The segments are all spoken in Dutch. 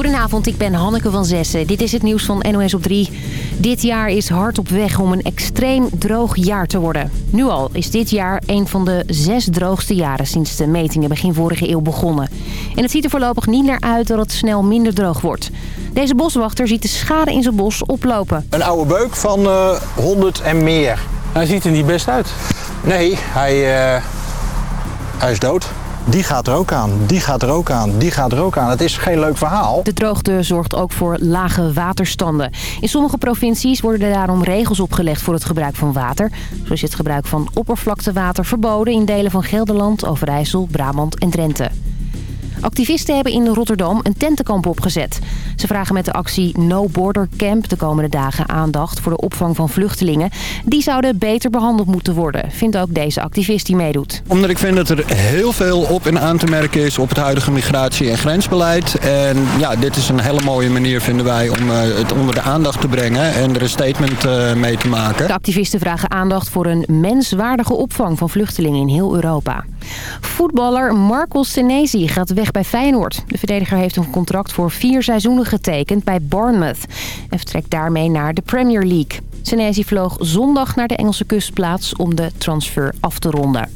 Goedenavond, ik ben Hanneke van Zessen. Dit is het nieuws van NOS op 3. Dit jaar is hard op weg om een extreem droog jaar te worden. Nu al is dit jaar een van de zes droogste jaren sinds de metingen begin vorige eeuw begonnen. En het ziet er voorlopig niet naar uit dat het snel minder droog wordt. Deze boswachter ziet de schade in zijn bos oplopen. Een oude beuk van uh, 100 en meer. Hij ziet er niet best uit. Nee, hij, uh, hij is dood. Die gaat er ook aan, die gaat er ook aan, die gaat er ook aan. Het is geen leuk verhaal. De droogte zorgt ook voor lage waterstanden. In sommige provincies worden er daarom regels opgelegd voor het gebruik van water. Zo is het gebruik van oppervlaktewater verboden in delen van Gelderland, Overijssel, Brabant en Drenthe. Activisten hebben in Rotterdam een tentenkamp opgezet. Ze vragen met de actie No Border Camp de komende dagen aandacht voor de opvang van vluchtelingen. Die zouden beter behandeld moeten worden, vindt ook deze activist die meedoet. Omdat ik vind dat er heel veel op en aan te merken is op het huidige migratie- en grensbeleid. En ja, dit is een hele mooie manier vinden wij om uh, het onder de aandacht te brengen en er een statement uh, mee te maken. De activisten vragen aandacht voor een menswaardige opvang van vluchtelingen in heel Europa. Voetballer Marco Senesi gaat weg bij Feyenoord. De verdediger heeft een contract voor vier seizoenen getekend bij Bournemouth. En vertrekt daarmee naar de Premier League. Senesi vloog zondag naar de Engelse kustplaats om de transfer af te ronden.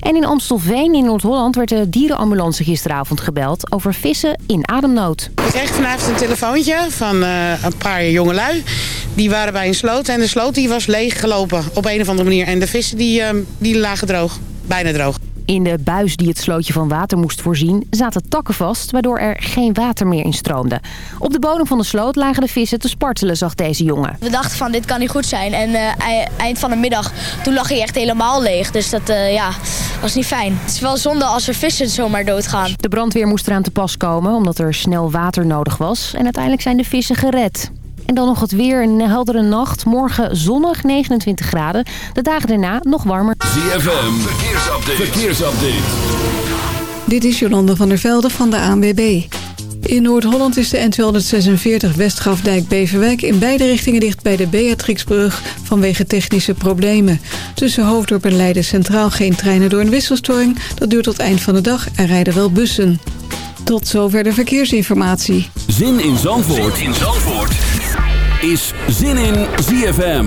En in Amstelveen in Noord-Holland werd de dierenambulance gisteravond gebeld over vissen in ademnood. Ik kreeg vanavond een telefoontje van uh, een paar jongelui. Die waren bij een sloot en de sloot die was leeggelopen op een of andere manier. En de vissen die, uh, die lagen droog, bijna droog. In de buis die het slootje van water moest voorzien zaten takken vast... waardoor er geen water meer in stroomde. Op de bodem van de sloot lagen de vissen te spartelen, zag deze jongen. We dachten van dit kan niet goed zijn. En uh, eind van de middag, toen lag hij echt helemaal leeg. Dus dat uh, ja, was niet fijn. Het is wel zonde als er vissen zomaar doodgaan. De brandweer moest eraan te pas komen omdat er snel water nodig was. En uiteindelijk zijn de vissen gered. En dan nog het weer, een heldere nacht. Morgen zonnig, 29 graden. De dagen daarna nog warmer. ZFM, verkeersupdate. verkeersupdate. Dit is Jolande van der Velde van de ANWB. In Noord-Holland is de N246 Westgrafdijk-Beverwijk in beide richtingen dicht bij de Beatrixbrug vanwege technische problemen. Tussen Hoofddorp en Leiden Centraal geen treinen door een wisselstoring. Dat duurt tot eind van de dag en rijden wel bussen. Tot zover de verkeersinformatie. Zin in Zandvoort, zin in Zandvoort. is Zin in ZFM.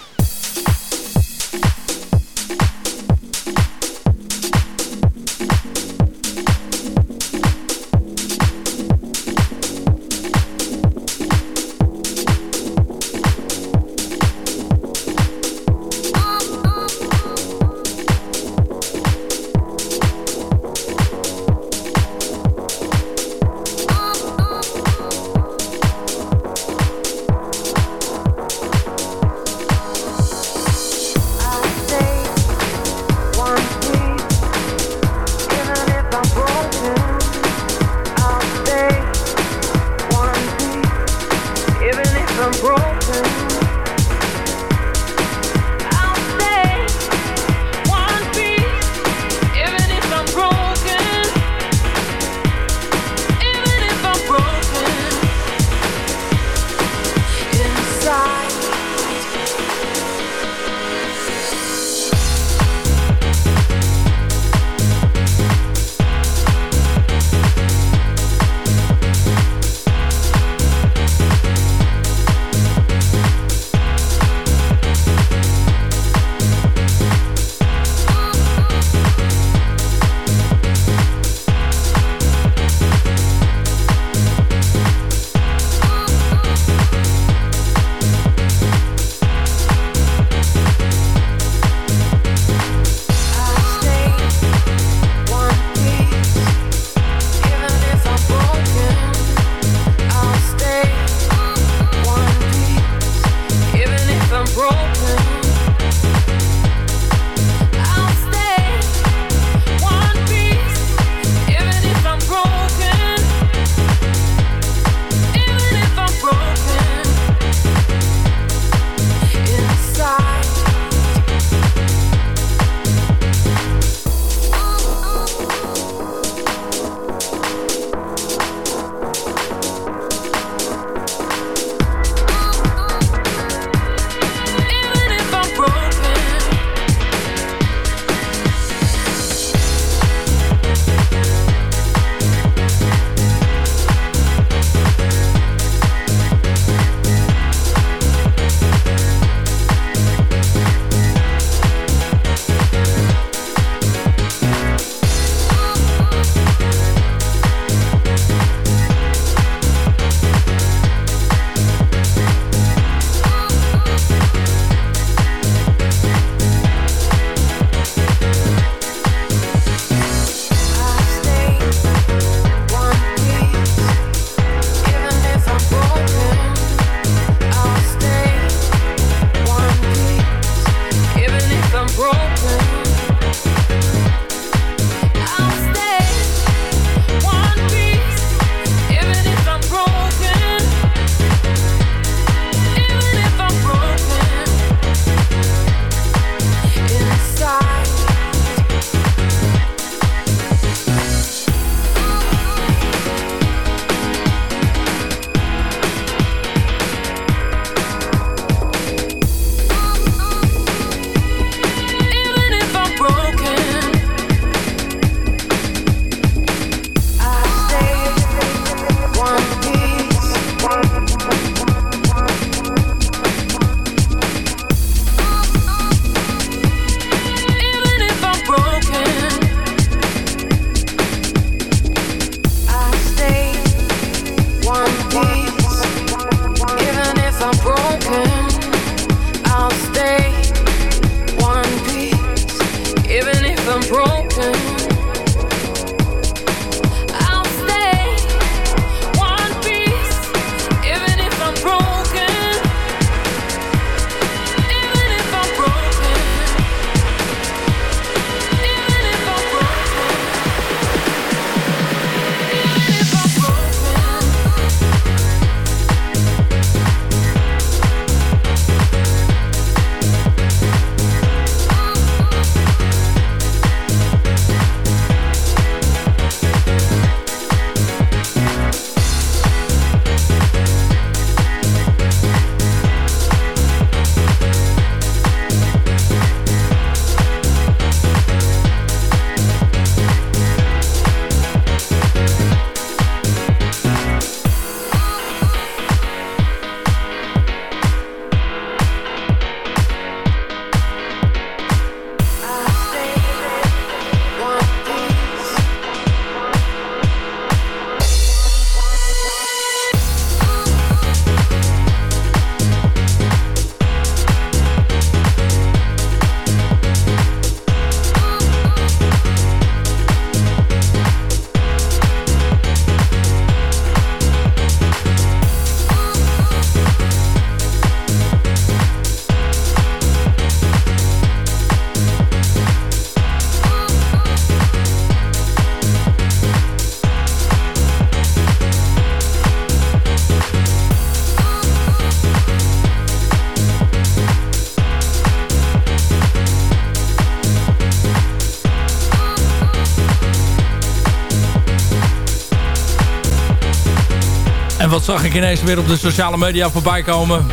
Zag ik ineens weer op de sociale media voorbij komen.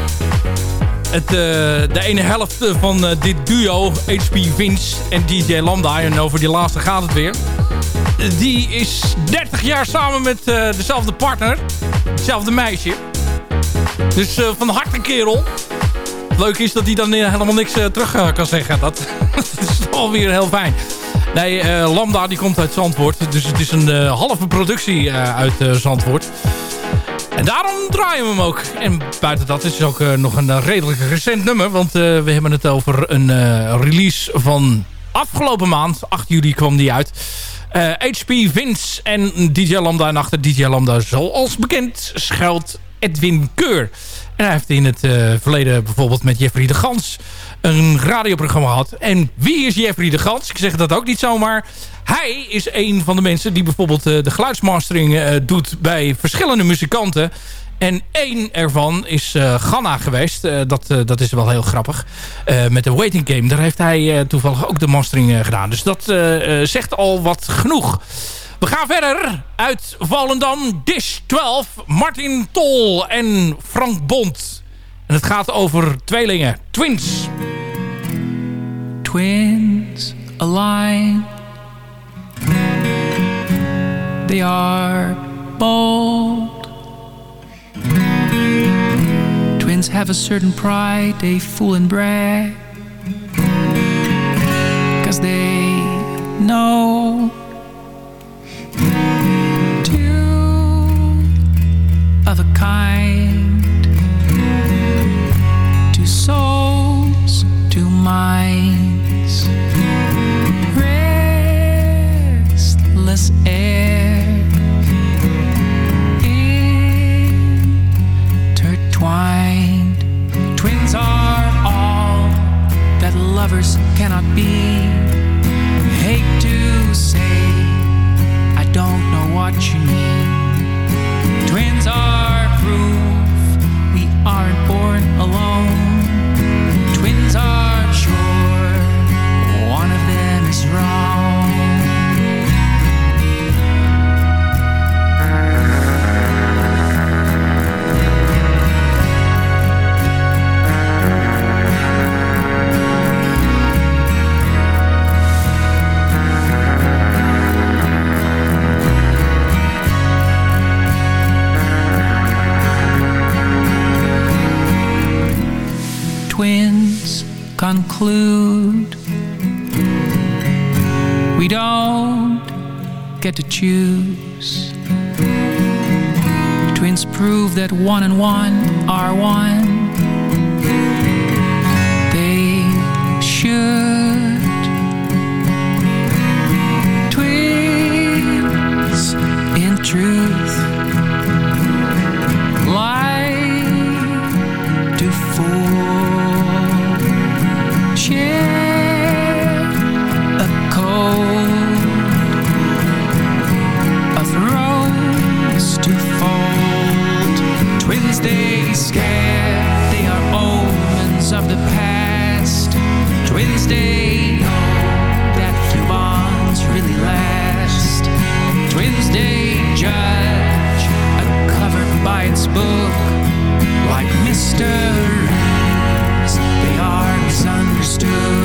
Het, uh, de ene helft van uh, dit duo, HP Vince en DJ Lambda, en over die laatste gaat het weer. Die is 30 jaar samen met uh, dezelfde partner, hetzelfde meisje. Dus van harte kerel. Leuk is dat hij dan helemaal niks terug kan zeggen. Dat, dat is toch weer heel fijn. Nee, Lambda die komt uit Zandvoort. Dus het is een halve productie uit Zandvoort. Daarom draaien we hem ook. En buiten dat is het ook uh, nog een redelijk recent nummer. Want uh, we hebben het over een uh, release van afgelopen maand. 8 juli kwam die uit. HP Vince en DJ Lambda. En achter DJ Lambda, zoals bekend, schuilt Edwin Keur. En hij heeft in het verleden bijvoorbeeld met Jeffrey de Gans een radioprogramma gehad. En wie is Jeffrey de Gans? Ik zeg dat ook niet zomaar. Hij is een van de mensen die bijvoorbeeld uh, de geluidsmastering uh, doet bij verschillende muzikanten. En één ervan is Ganna geweest. dat, dat is wel heel grappig. met de Waiting Game. Daar heeft hij toevallig ook de mastering gedaan. Dus dat zegt al wat genoeg. We gaan verder uit Volendam. Dish 12. Martin Tol en Frank Bond. En het gaat over tweelingen. Twins. Twins align They are bold. Twins have a certain pride, they fool and brag. Cause they know of a kind, two souls, two minds, restless air. Intertwined. Twins are all that lovers cannot be. Hate to say, I don't know what you mean. Twins are include. We don't get to choose. Twins prove that one and one are one. They should. Twins in truth. scared. They are omens of the past. Twins they know that few bonds really last. Twins they judge Uncovered by its book. Like mysteries They are misunderstood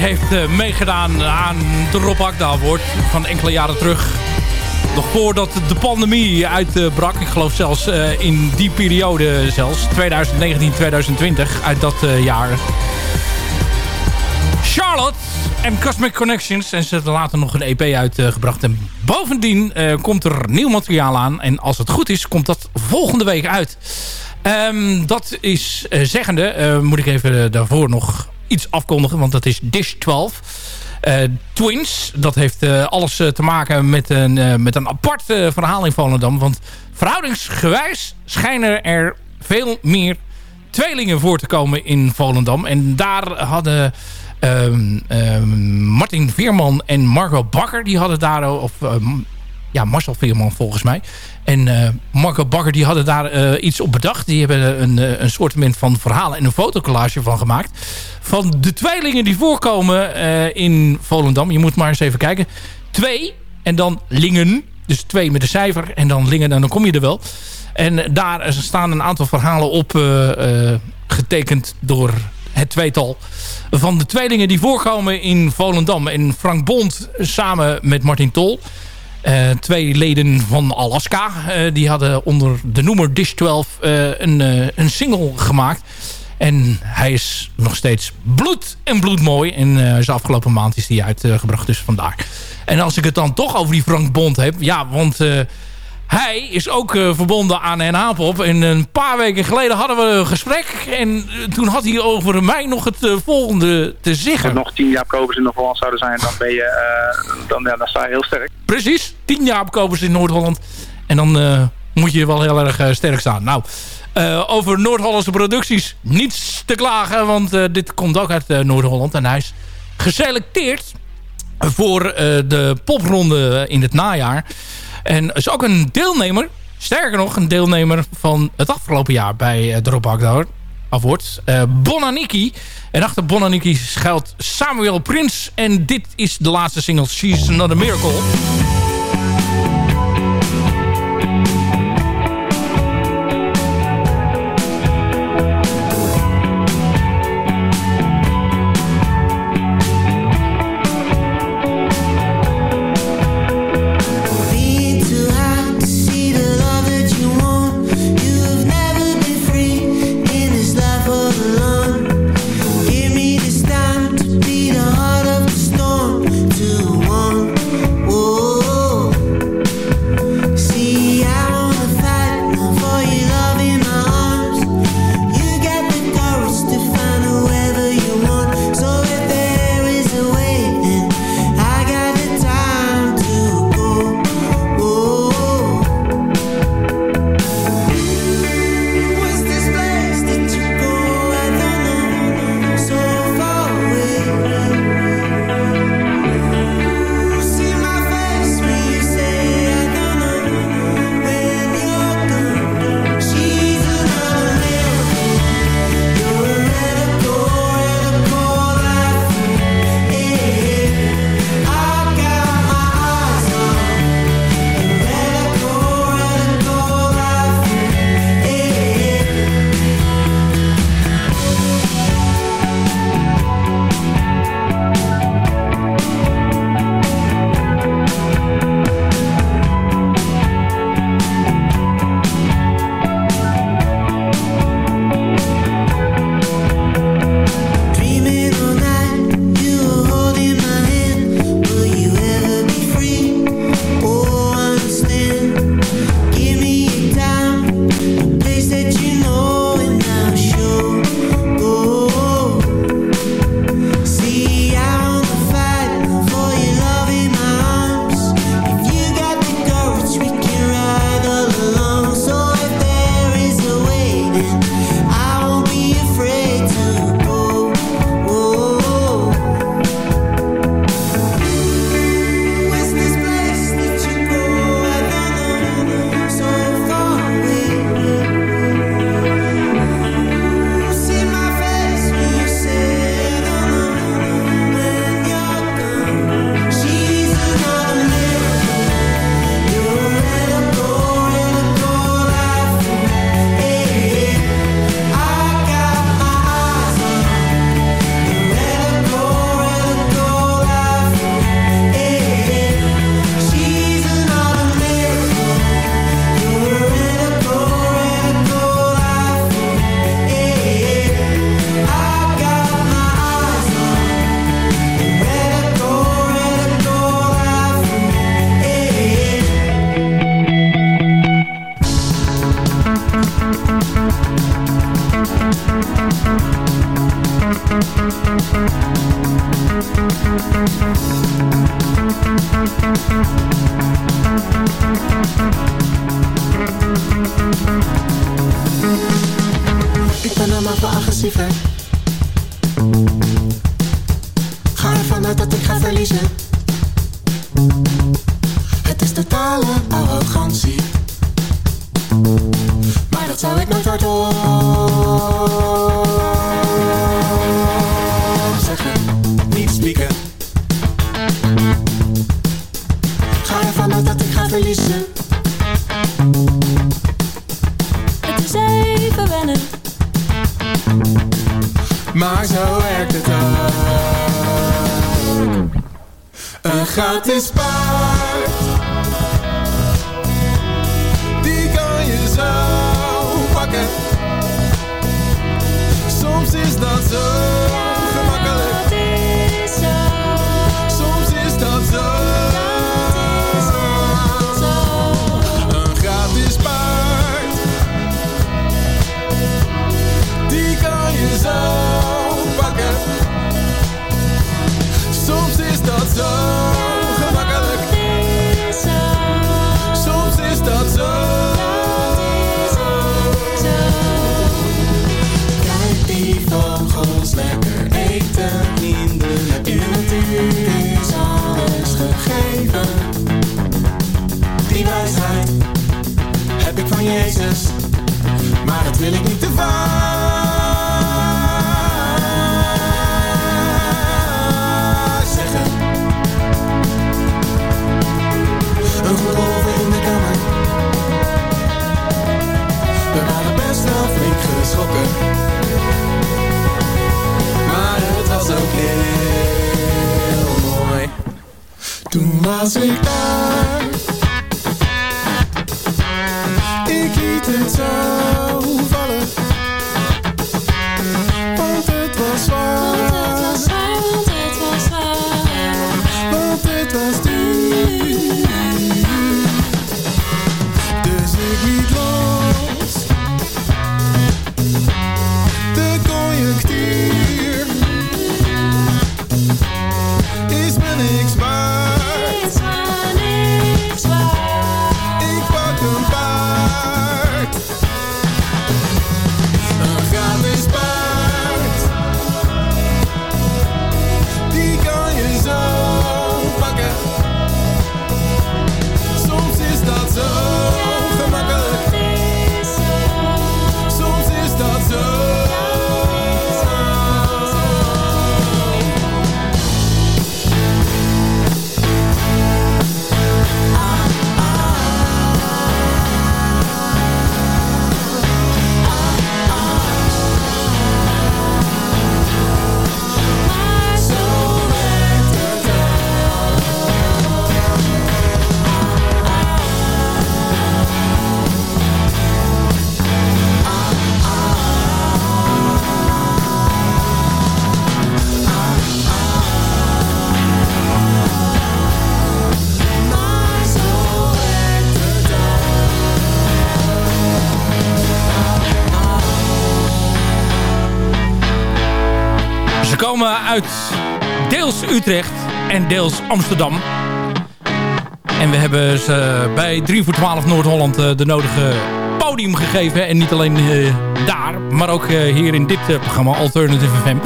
heeft eh, meegedaan aan de Rob wordt van enkele jaren terug. Nog voordat de pandemie uitbrak. Eh, ik geloof zelfs eh, in die periode zelfs. 2019, 2020. Uit dat jaar. Charlotte en Cosmic Connections. En ze hebben later nog een EP uitgebracht. En bovendien komt er nieuw materiaal aan. En als het goed is, komt dat volgende week uit. Ehm, dat is zeggende, moet ik even daarvoor nog iets afkondigen. Want dat is Dish 12. Eh, Twins. Dat heeft eh, alles eh, te maken met een, met een apart verhaal in Volendam. Want verhoudingsgewijs schijnen er veel meer tweelingen voor te komen in Volendam. En daar hadden ehm, ehm, Martin Veerman en Margot Bakker... die hadden daar... Of, ehm, ja, Marcel Veerman volgens mij. En eh, Marco Bakker die hadden daar eh, iets op bedacht. Die hebben een, eh, een soort van verhalen en een fotocollage van gemaakt. Van de tweelingen die voorkomen in Volendam. Je moet maar eens even kijken. Twee en dan Lingen. Dus twee met een cijfer en dan Lingen en dan kom je er wel. En daar staan een aantal verhalen op getekend door het tweetal van de tweelingen die voorkomen in Volendam. En Frank Bond samen met Martin Tol. Eh, twee leden van Alaska. eh, die hadden onder de noemer Dish 12 eh, een, een single gemaakt. En hij is nog steeds bloed en bloedmooi. En uh, zijn afgelopen maand is hij uitgebracht, dus vandaar. En als ik het dan toch over die Frank Bond heb. Ja, want hij is ook uh, verbonden aan NH Pop. En een paar weken geleden hadden we een gesprek. En toen had hij over mij nog het volgende te zeggen. Als er nog tien jaar kopers in Noord-Holland zouden zijn, dan, ben je, dan, ja, dan sta je heel sterk. Precies, tien jaar kopers in Noord-Holland. En dan moet je wel heel erg sterk staan. Nou... Over Noord-Hollandse producties niets te klagen. Want dit komt ook uit Noord-Holland. En hij is geselecteerd voor de popronde in het najaar. En is ook een deelnemer. Sterker nog, een deelnemer van het afgelopen jaar bij de Rob Agdauer Award. Bonaniki. En achter Bonaniki schuilt Samuel Prins. En dit is de laatste single She's Not a Miracle. Dat zou ik nooit hardop zeggen. Niet spieken. Ga ervan uit dat ik ga verliezen. Het is even wennen. Maar zo werkt het ook. Een gratis Utrecht en deels Amsterdam. En we hebben ze bij 3 voor 12 Noord-Holland eh, de nodige podium gegeven. En niet alleen eh, daar, maar ook eh, hier in dit programma Alternative FM.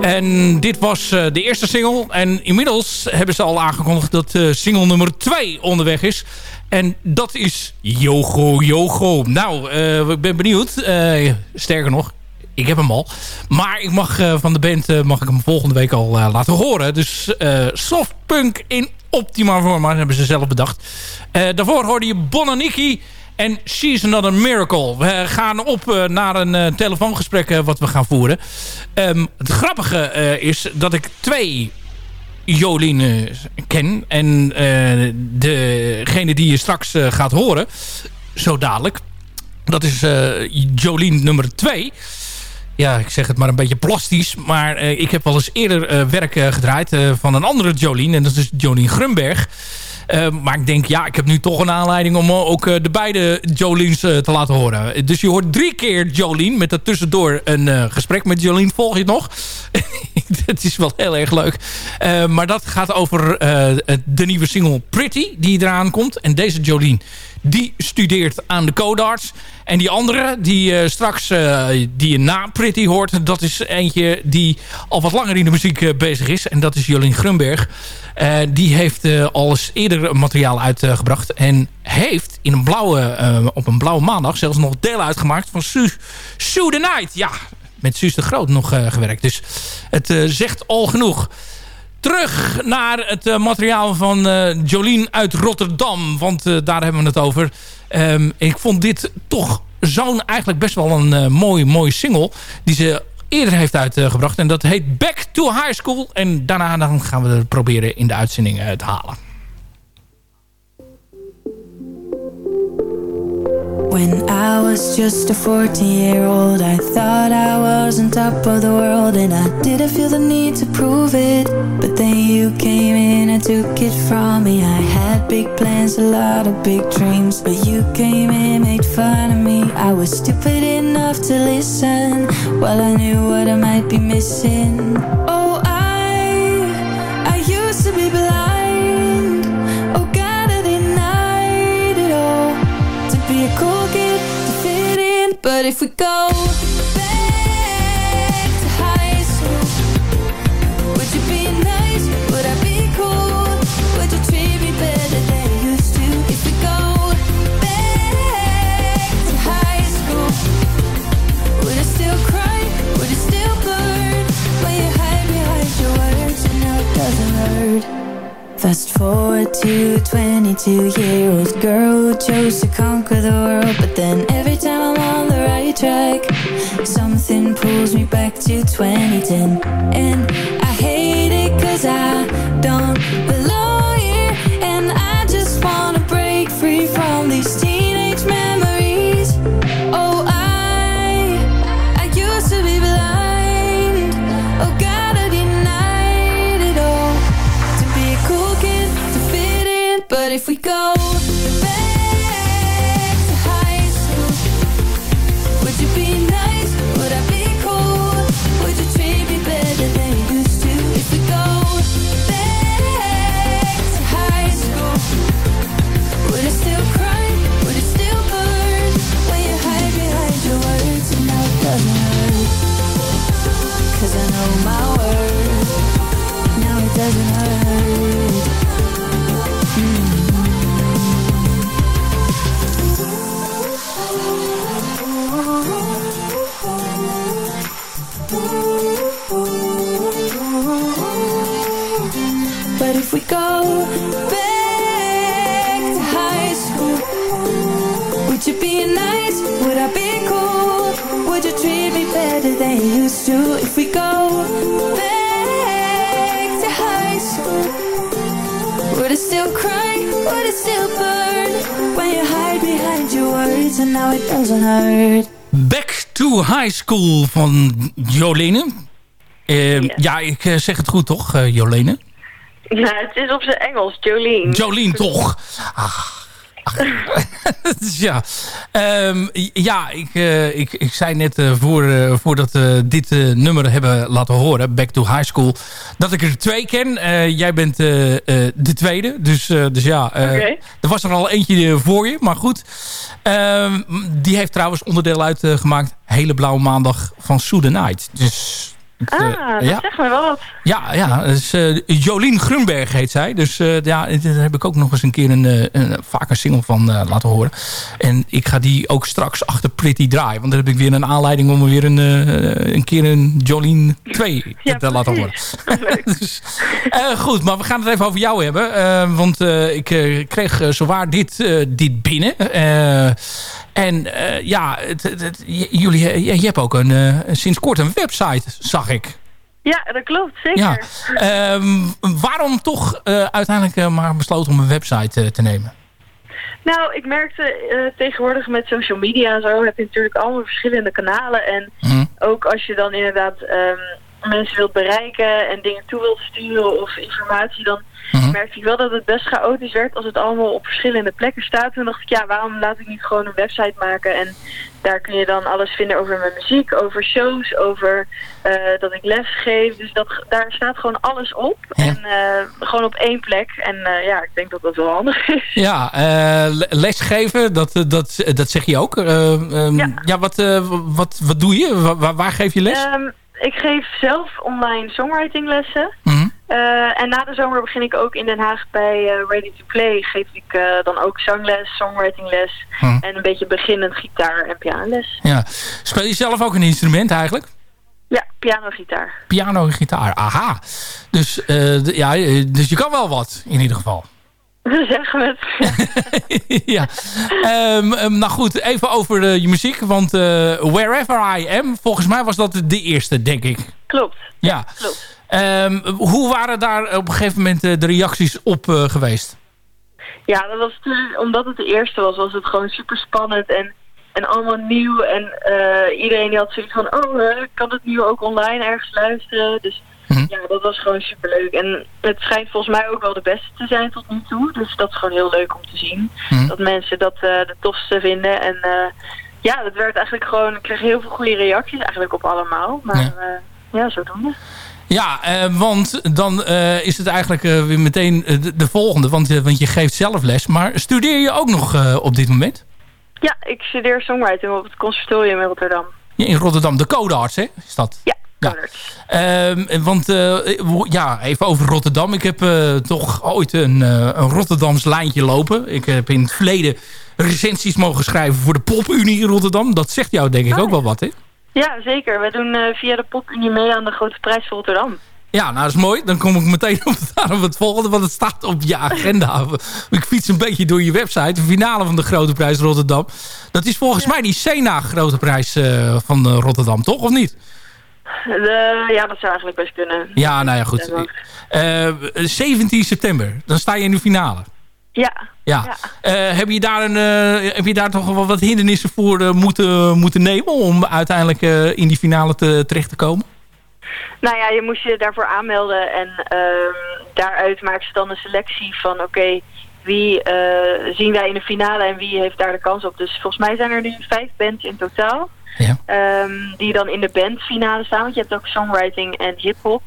En dit was de eerste single. En inmiddels hebben ze al aangekondigd dat single nummer 2 onderweg is. En dat is Yogo Yogo. Nou, ik ben benieuwd. Sterker nog, ik heb hem al. Maar ik mag eh, van de band eh, mag ik hem volgende week al eh, laten horen. Dus softpunk in optima forma hebben ze zelf bedacht. Daarvoor hoorde je Bonaniki en She's Another Miracle. We gaan op naar een telefoongesprek wat we gaan voeren. Ehm, het grappige is dat ik twee Jolien ken. En degene die je straks gaat horen, zo dadelijk... Dat is Jolien nummer 2 ja, ik zeg het maar een beetje plastisch. Maar eh, ik heb wel eens eerder eh, werk eh, gedraaid van een andere Jolien. En dat is Jolien Grunberg. Maar ik denk, ja, ik heb nu toch een aanleiding om ook de beide Joliens te laten horen. Dus je hoort drie keer Jolien. Met daartussendoor een gesprek met Jolien. Volg je het nog? het is wel heel erg leuk. Maar dat gaat over de nieuwe single Pretty die eraan komt. En deze Jolien, die studeert aan de Codarts. En die andere, die eh, straks eh, die je na Pretty hoort... dat is eentje die al wat langer in de muziek eh, bezig is. En dat is Jolien Grunberg. Die heeft al eens eerder materiaal uitgebracht. en heeft in een blauwe, op een blauwe maandag zelfs nog deel uitgemaakt van Sue, Sue the Night. Ja, met Suus de Groot nog gewerkt. Dus het zegt al genoeg. Terug naar het eh, materiaal van eh, Jolien uit Rotterdam. Want eh, daar hebben we het over. Ehm, ik vond dit toch zo'n eigenlijk best wel een mooi, mooi single. Die ze eerder heeft uitgebracht. En dat heet Back to High School. En daarna gaan we het proberen in de uitzending te halen. When I was just a 14 year old, I thought I was on top of the world, and I didn't feel the need to prove it. But then you came in and took it from me. I had big plans, a lot of big dreams, but you came in, and made fun of me. I was stupid enough to listen, while I knew what I might be missing. Oh, if we go Fast forward to 22 year old girl who chose to conquer the world But then every time I'm on the right track Something pulls me back to 2010 And I hate it cause I don't if we go still burn? When you hide behind your words and now it doesn't hurt. Back to High School van Jolene. Eh, ja. ik eh, zeg het goed toch, eh, Jolene? Ja, het is op zijn Engels, Jolene. Jolene toch. Ach. Dus ja, Ehm, ja ik, eh, ik, ik zei net eh, voor, eh, voordat we dit nummer hebben laten horen, Back to High School, dat ik er twee ken. Jij bent de tweede, dus, dus ja, Oké. er was er al eentje voor je, maar goed. Ehm, die heeft trouwens onderdeel uitgemaakt, Hele Blauwe Maandag van Sue the Night. Dus... eh, Ah, dat ja. zegt me wel wat. Ja, ja dus, eh, Jolien Grunberg heet zij. Dus eh, ja, daar heb ik ook nog eens een keer een, eh, een, vaak een single van eh, laten horen. En ik ga die ook straks achter Pretty draaien. Want dan heb ik weer een aanleiding om weer een, eh, een keer een Jolien 2 te laten horen. dus, eh, goed, maar we gaan het even over jou hebben. Eh, want eh, ik eh, kreeg zowaar dit, eh, dit binnen. Eh, en eh, ja, het, het, jullie, eh, je hebt ook een, eh, sinds kort een website, zag ik. Ja, dat klopt, zeker. Ja. Ehm, waarom toch eh, uiteindelijk eh, maar besloten om een website eh, te nemen? Nou, ik merkte tegenwoordig met social media en zo heb je natuurlijk allemaal verschillende kanalen. En Mhm. ook als je dan inderdaad ehm, mensen wilt bereiken en dingen toe wilt sturen of informatie, dan merkte ik wel dat het best chaotisch werd als het allemaal op verschillende plekken staat. Toen dacht ik, ja, waarom laat ik niet gewoon een website maken en daar kun je dan alles vinden over mijn muziek, over shows, over eh, dat ik les geef. Dus dat, daar staat gewoon alles op. En eh, gewoon op één plek. En eh, ja, ik denk dat dat wel handig is. Ja, le- lesgeven, dat, dat, dat zeg je ook. Eh, ehm, Ja. ja, wat, wat, wat doe je? Wa- Waar, waar geef je les? Ehm, ik geef zelf online songwritinglessen. Mhm. Eh, en na de zomer begin ik ook in Den Haag bij eh, Ready to Play. Geef ik eh, dan ook zangles, songwritingles Mhm. en een beetje beginnend gitaar en pianoles. Ja. Speel je zelf ook een instrument eigenlijk? Ja, piano-gitaar. Piano en gitaar, aha. Dus, ja, dus je kan wel wat, in ieder geval. Zeggen we het. ja. Ehm, ehm, nou goed, even over eh, je muziek. Want eh, Wherever I Am, volgens mij was dat de eerste, denk ik. Klopt. Ja. Klopt. Ehm, hoe waren daar op een gegeven moment eh, de reacties op eh, geweest? Ja, dat was omdat het de eerste was, was het gewoon super spannend en, en allemaal nieuw. En eh, iedereen die had zoiets van, oh, eh, kan het nu ook online ergens luisteren? Dus ja, dat was gewoon super leuk. En het schijnt volgens mij ook wel de beste te zijn tot nu toe. Dus dat is gewoon heel leuk om te zien. Dat mensen dat eh, de tofste vinden. En eh, ja, dat werd eigenlijk gewoon, ik kreeg heel veel goede reacties eigenlijk op allemaal. Maar Ja. ja, ja zodoende. Ja, eh, want dan eh, is het eigenlijk eh, weer meteen eh, de, de volgende. Want, eh, want je geeft zelf les. Maar studeer je ook nog eh, op dit moment? Ja, ik studeer songwriting op het conservatorium in Rotterdam. Ja, in Rotterdam, de codearts, hè? Is dat? Ja, Ehm, want eh, ja, even over Rotterdam. Ik heb eh, toch ooit een, eh, een Rotterdams lijntje lopen. Ik heb in het verleden recensies mogen schrijven voor de Popunie in Rotterdam. Dat zegt jou denk ik ook wel wat, hè? Ja, zeker. We doen via de PopUnie mee aan de Grote Prijs Rotterdam. Ja, nou dat is mooi. Dan kom ik meteen op het, op het volgende, want het staat op je agenda. Ik fiets een beetje door je website. De finale van de Grote Prijs Rotterdam. Dat is volgens mij die Sena Grote Prijs van Rotterdam, toch? Of niet? Ja, dat zou eigenlijk best kunnen. Ja, nou ja, goed. Eh 17 september, dan sta je in de finale. Ja. Ja. Eh, heb, je daar een, eh, heb je daar toch wel wat hindernissen voor eh, moeten, moeten nemen... om uiteindelijk eh, in die finale te, terecht te komen? Nou ja, je moest je daarvoor aanmelden en ehm, daaruit maakt ze dan een selectie van oké, wie eh, zien wij in de finale en wie heeft daar de kans op. Dus volgens mij zijn er nu vijf bands in totaal. Ehm, die dan in de bandfinale staan. Want je hebt ook songwriting en hip-hop.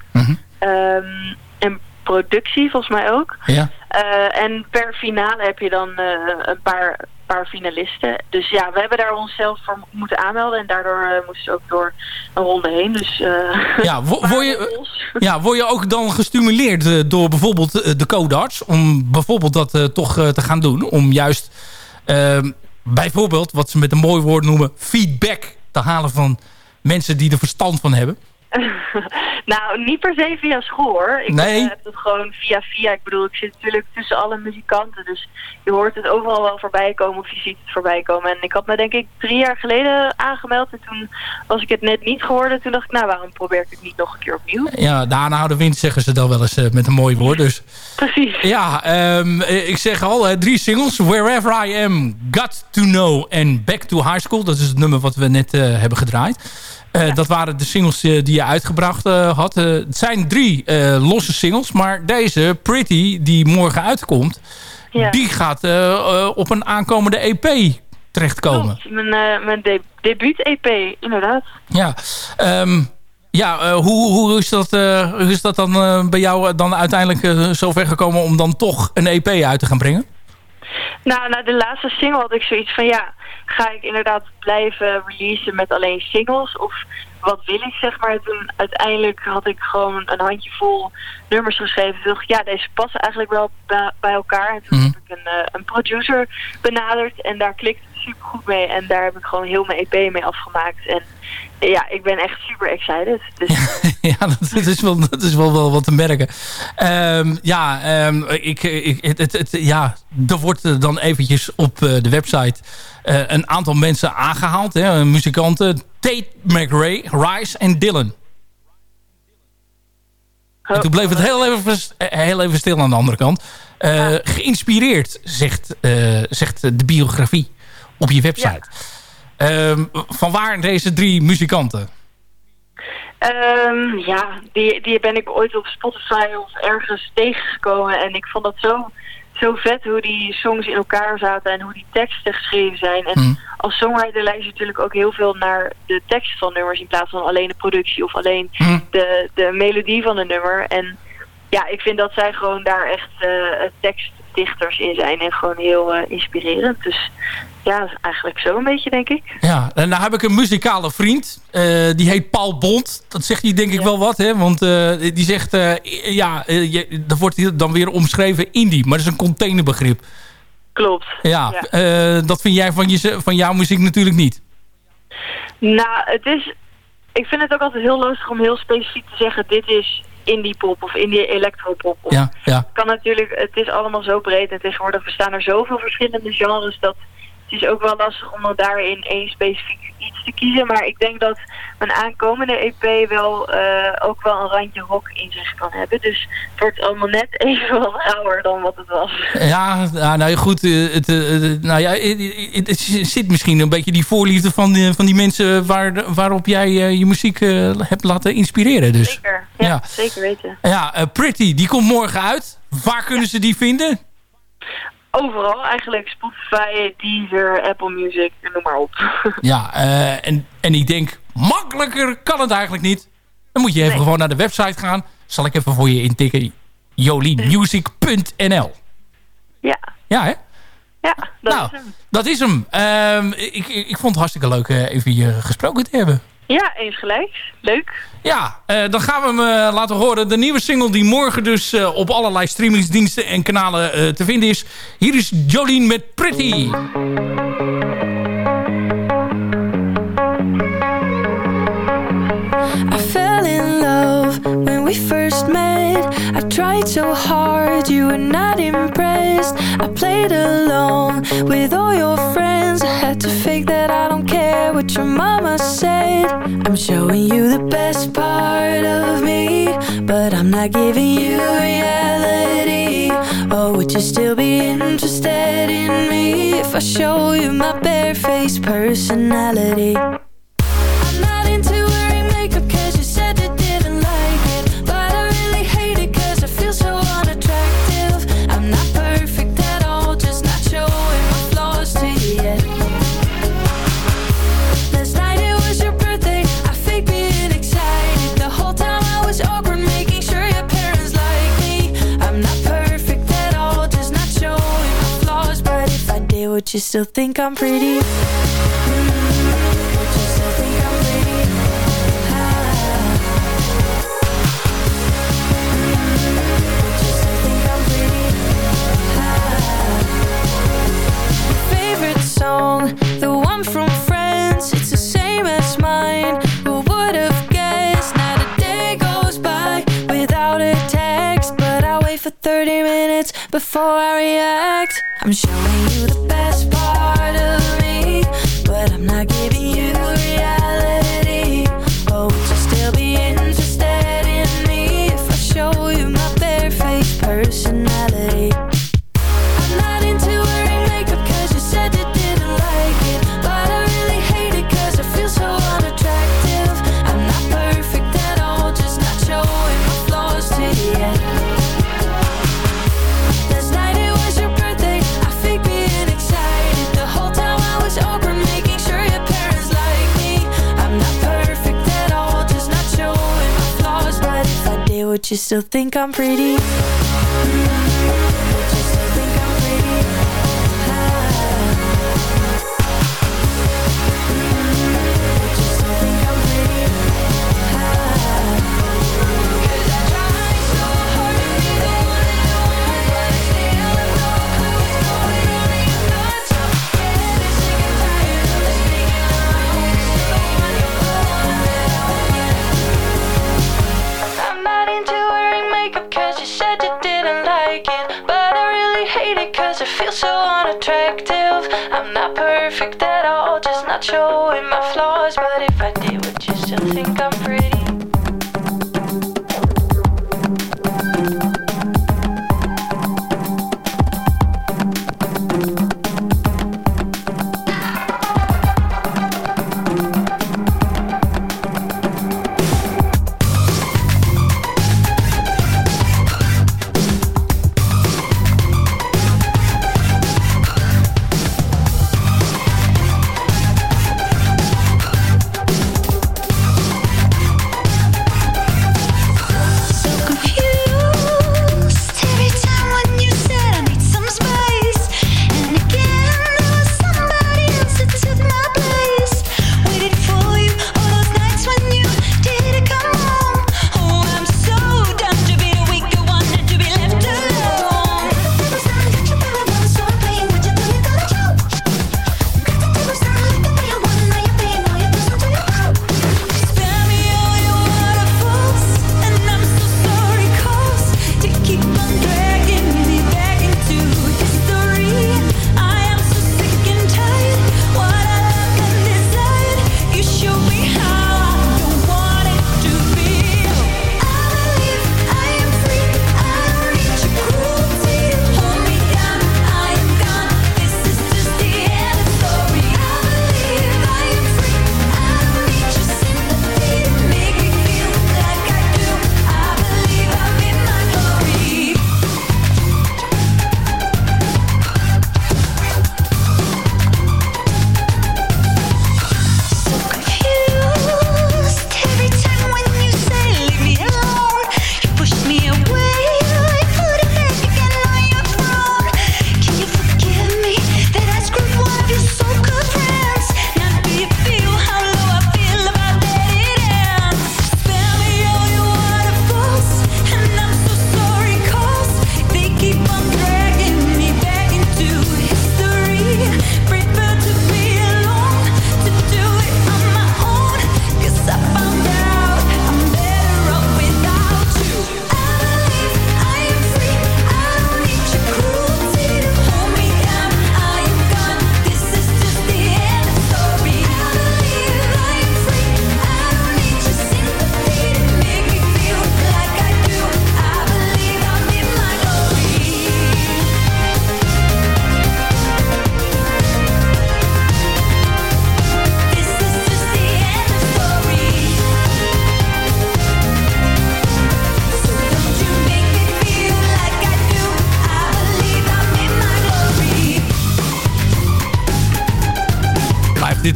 Ehm, en productie volgens mij ook. Ja. Eh, en per finale heb je dan eh, een paar, paar finalisten. Dus ja, we hebben daar onszelf voor moeten aanmelden. En daardoor eh, moesten ze ook door een ronde heen. Dus Ja, wo- word je, ja, word je ook dan gestimuleerd door bijvoorbeeld de codarts... om bijvoorbeeld dat toch te gaan doen? Om juist ehm, bijvoorbeeld, wat ze met een mooi woord noemen... feedback halen van mensen die er verstand van hebben? nou, niet per se via school hoor. Ik Nee. eh, heb het gewoon via via. Ik bedoel, ik zit natuurlijk tussen alle muzikanten. Dus je hoort het overal wel voorbij komen of je ziet het voorbij komen. En ik had me denk ik drie jaar geleden aangemeld. En toen was ik het net niet geworden. Toen dacht ik, nou waarom probeer ik het niet nog een keer opnieuw? Ja, de aanhouden wind zeggen ze dan wel eens eh, met een mooi woord. Dus. Precies. Ja, ehm, eh, ik zeg al, drie singles. Wherever I Am, Got To Know en Back To High School. Dat is het nummer wat we net hebben gedraaid. Eh, Dat waren de singles eh, die je uitgebracht eh, had. Het zijn drie losse singles. Maar deze, Pretty, die morgen uitkomt... Ja. die gaat op een aankomende EP terechtkomen. Mijn, eh, mijn de debuut-EP, inderdaad. Ja, ehm, ja hoe, hoe, is dat, hoe is dat dan bij jou dan uiteindelijk zover gekomen... om dan toch een EP uit te gaan brengen? Nou, na de laatste single had ik zoiets van ja, ga ik inderdaad blijven releasen met alleen singles of wat wil ik zeg maar. Toen uiteindelijk had ik gewoon een handjevol nummers geschreven. Toen dacht ik ja, deze passen eigenlijk wel bij, elkaar. En toen heb ik een, eh, een producer benaderd en daar klikte het super goed mee. En daar heb ik gewoon heel mijn EP mee afgemaakt. En ja, ik ben echt super excited. Dus ja, dat, is wel, dat is wel, wel wat te merken. Ehm, ja, ehm, ik, ik, het, het, het- ja, er wordt dan eventjes op eh, de website eh, een aantal mensen aangehaald. Hè, muzikanten. Tate McRae, Rice en Dylan. En toen bleef het heel even, heel even stil aan de andere kant. Eh, Geïnspireerd, zegt, zegt de biografie op je website. Ehm, van waar deze drie muzikanten? Ehm, ja, die, die ben ik ooit op Spotify of ergens tegengekomen. En ik vond dat zo, zo vet hoe die songs in elkaar zaten en hoe die teksten geschreven zijn. En Hmm. als songwriter luister je natuurlijk ook heel veel naar de tekst van nummers in plaats van alleen de productie of alleen Hmm. de, de melodie van een nummer. En ja, ik vind dat zij gewoon daar echt eh, tekstdichters in zijn en gewoon heel eh, inspirerend. Dus ja, eigenlijk zo een beetje, denk ik. Ja, en nou heb ik een muzikale vriend. Eh, die heet Paul Bond. Dat zegt hij denk ik wel wat, hè? Want eh, die zegt, eh, ja, je, dat wordt dan weer omschreven indie. Maar dat is een containerbegrip. Klopt. Ja, dat vind jij van, je, van jouw muziek natuurlijk niet. Nou, het is... Ik vind het ook altijd heel lastig om heel specifiek te zeggen... dit is indie pop of indie electropop. Ja, ja. kan natuurlijk, het is allemaal zo breed en tegenwoordig bestaan er zoveel verschillende genres dat het is ook wel lastig om daarin één specifiek iets te kiezen. Maar ik denk dat mijn aankomende EP wel eh, ook wel een randje rock in zich kan hebben. Dus het wordt allemaal net even wat rauwer dan wat het was. Ja, nou goed. eh, Het, eh, eh, nou ja, het, zit misschien een beetje die voorliefde van, die- van die mensen waar, waarop jij eh, je muziek eh, hebt laten inspireren. Dus. Zeker, ja, Ja. zeker weten. Ja, eh, Pretty, die komt morgen uit. Waar kunnen ze die vinden? Overal eigenlijk, Spotify, Deezer, Apple Music, noem maar op. Ja, eh, en, en ik denk, makkelijker kan het eigenlijk niet. Dan moet je even gewoon naar de website gaan. Zal ik even voor je intikken. jolienmusic.nl Ja. Ja, hè? Ja, dat nou, is hem. dat is hem. Ehm, ik, ik, ik vond het hartstikke leuk eh, even hier gesproken te hebben. Ja, eens gelijk. Leuk. Ja, eh, dan gaan we hem eh, laten horen. De nieuwe single die morgen dus eh, op allerlei streamingsdiensten en kanalen eh, te vinden is. Hier is Jolien met Pretty. I fell in love when we first met. I tried so hard, you were not impressed. I played along with all your friends. What your mama said. I'm showing you the best part of me, but I'm not giving you reality. Oh, would you still be interested in me if I show you my barefaced personality? Still think I'm pretty? I'm pretty? Not showing my flaws But if I did, would you still think I'm pretty?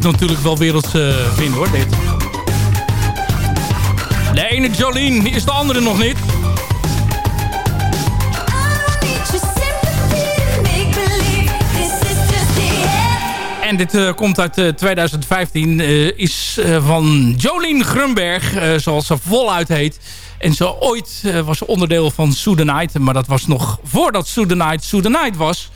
Natuurlijk wel werelds uh, vinden hoor. Dit. De ene Jolene is de andere nog niet. En dit uh, komt uit uh, 2015. Uh, is van Jolien Grunberg, zoals ze voluit heet. En zo ooit was ze onderdeel van Night, Maar dat was nog voordat Soedenite Soedenite was.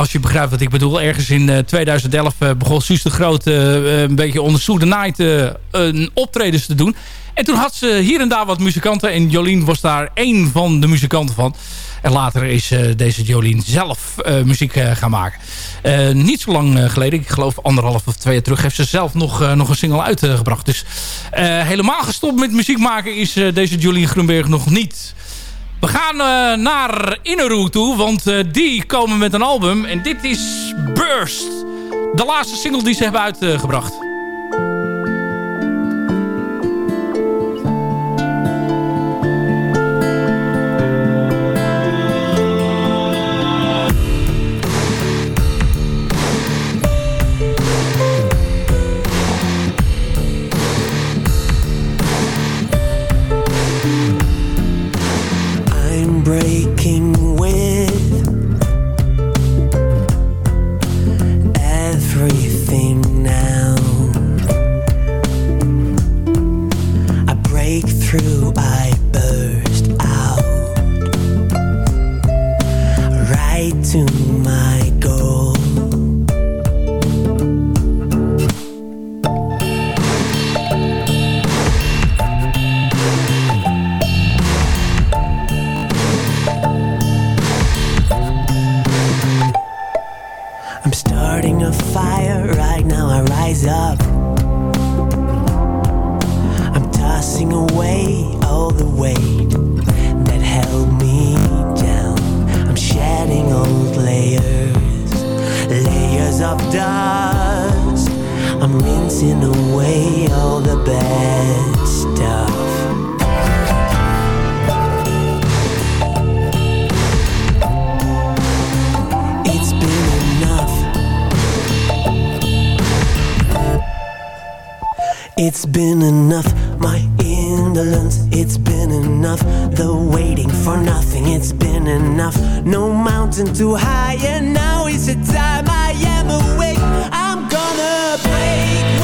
Als je begrijpt wat ik bedoel. Ergens in 2011 begon Suus de Groot een beetje onder Soedenite een optredens te doen. En toen had ze hier en daar wat muzikanten. En Jolien was daar één van de muzikanten van. En later is deze Jolien zelf muziek gaan maken. niet zo lang geleden, ik geloof anderhalf of twee jaar terug... heeft ze zelf nog, nog een single uitgebracht. Dus helemaal gestopt met muziek maken is deze Jolien Groenberg nog niet. We gaan naar Inneroe toe, want die komen met een album. En dit is Burst. De laatste single die ze hebben uitgebracht. weight that held me down. I'm shedding old layers, layers of dust. I'm rinsing away all the bad stuff. It's been enough, my ambulance, it's been enough. The waiting for nothing, it's been enough. No mountain too high, and now is the time I am awake. I'm gonna break.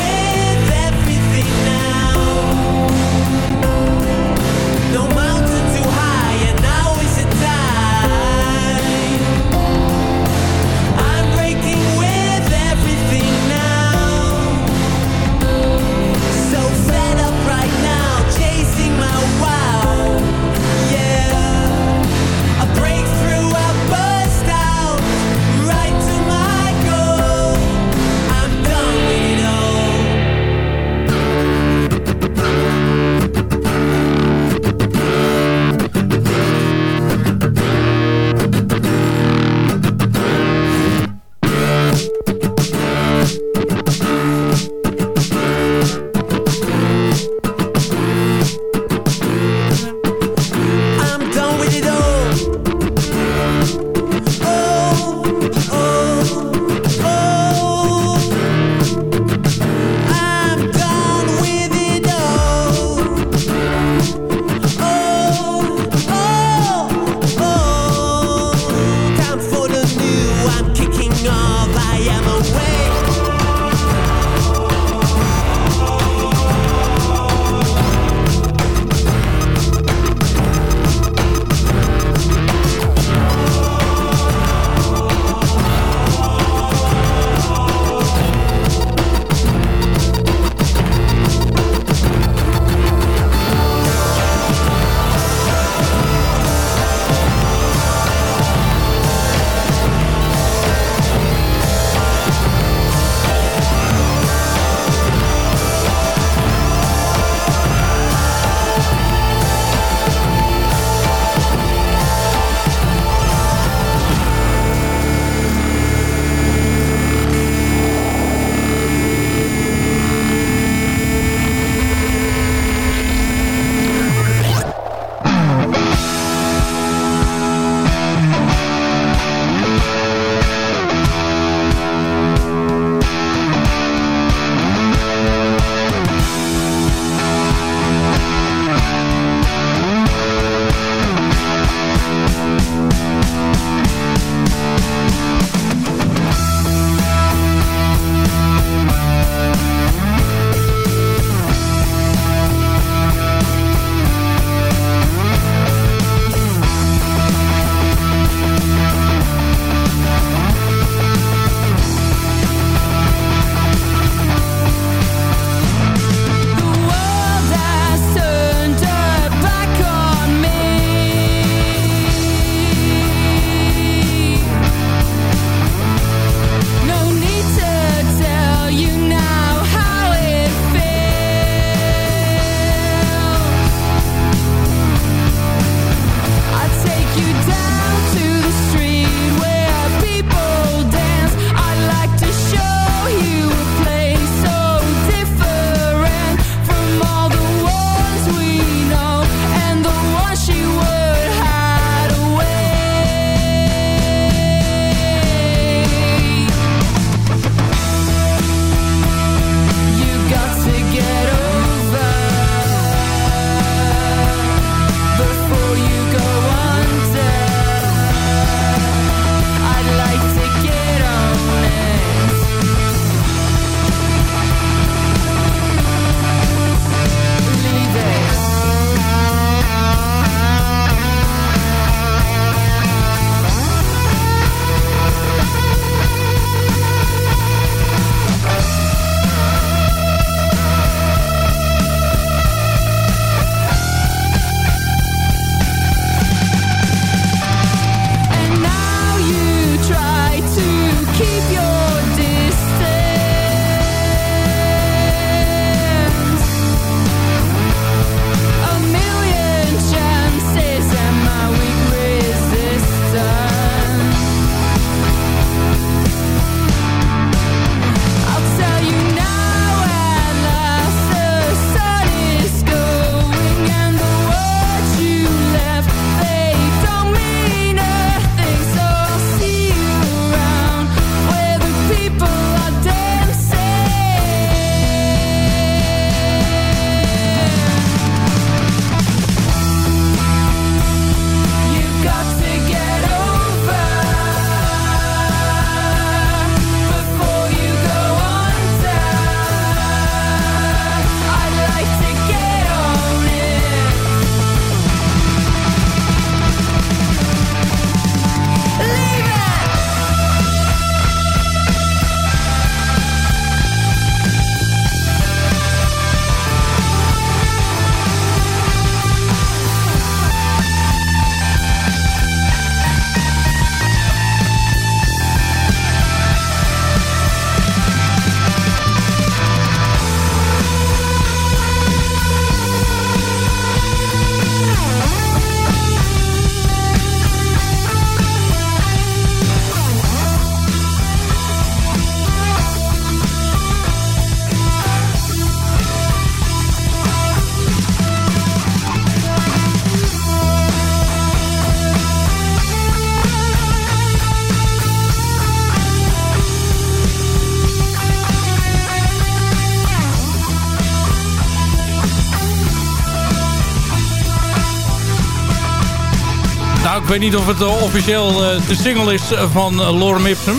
Ik weet niet of het uh, officieel uh, de single is van uh, Lorem Ipsum.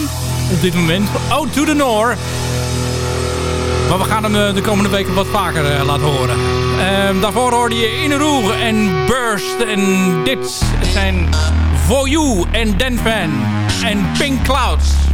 Op dit moment. Oh, to the North. Maar we gaan hem de komende weken wat vaker laten horen. Ehm, daarvoor hoorde je Inneroer en Burst. En dit zijn For You en Denvan en Pink Clouds.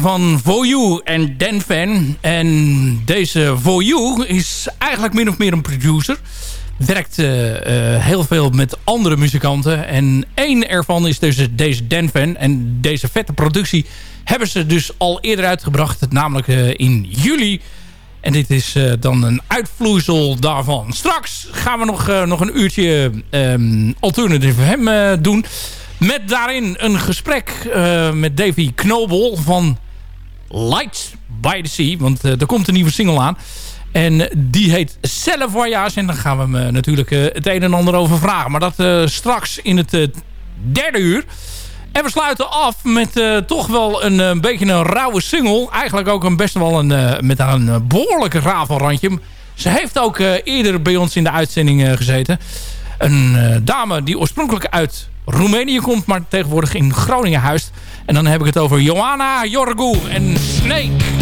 Van For You en Dan Van. En deze For You is eigenlijk min of meer een producer. Werkt uh, uh, heel veel met andere muzikanten. En één ervan is dus deze Dan Van. En deze vette productie hebben ze dus al eerder uitgebracht. Namelijk in juli. En dit is dan een uitvloeisel daarvan. Straks gaan we nog, nog een uurtje um, Alternative hem doen. Met daarin een gesprek met Davy Knobel van Lights by the Sea. Want uh, er komt een nieuwe single aan. En die heet Voyage. En daar gaan we hem natuurlijk het een en ander over vragen. Maar dat straks in het derde uur. En we sluiten af met toch wel een, beetje een rauwe single. Eigenlijk ook een best wel een, met een behoorlijke rafelrandje. Ze heeft ook eerder bij ons in de uitzending gezeten. Een dame die oorspronkelijk uit Roemenië komt, maar tegenwoordig in Groningen huist. En dan heb ik het over Johanna Jorgu en Snake.